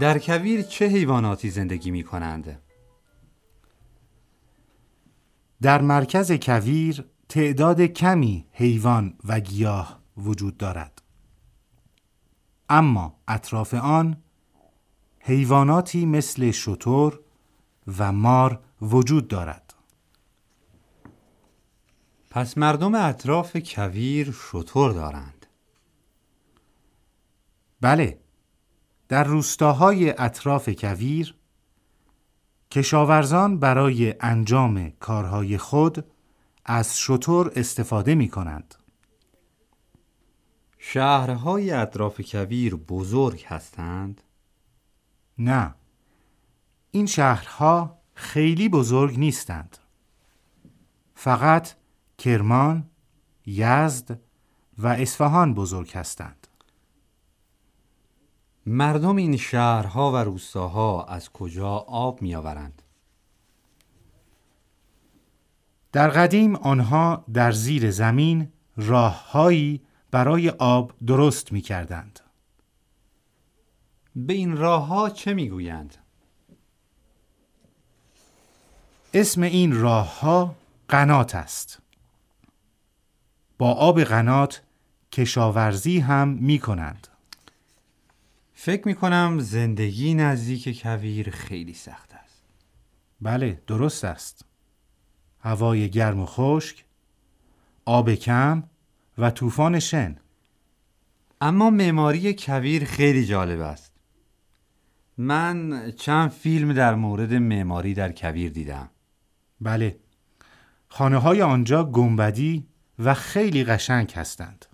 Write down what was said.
در کویر چه حیواناتی زندگی می کنند؟ در مرکز کویر تعداد کمی حیوان و گیاه وجود دارد. اما اطراف آن حیواناتی مثل شتر و مار وجود دارد. پس مردم اطراف کویر شتر دارند. بله در روستاهای اطراف کویر کشاورزان برای انجام کارهای خود از شتر استفاده می کنند. شهرهای اطراف کویر بزرگ هستند؟ نه این شهرها خیلی بزرگ نیستند فقط کرمان، یزد و اصفهان بزرگ هستند مردم این شهرها و روستاها از کجا آب می آورند؟ در قدیم آنها در زیر زمین راههایی برای آب درست می کردند. به این راه ها چه می گویند؟ اسم این راه ها قنات است. با آب قنات کشاورزی هم می کنند. فکر می کنم زندگی نزدیک کویر خیلی سخت است. بله درست است. هوای گرم و خشک، آب کم و طوفان شن. اما معماری کویر خیلی جالب است. من چند فیلم در مورد معماری در کویر دیدم. بله. خانه های آنجا گنبدی و خیلی قشنگ هستند.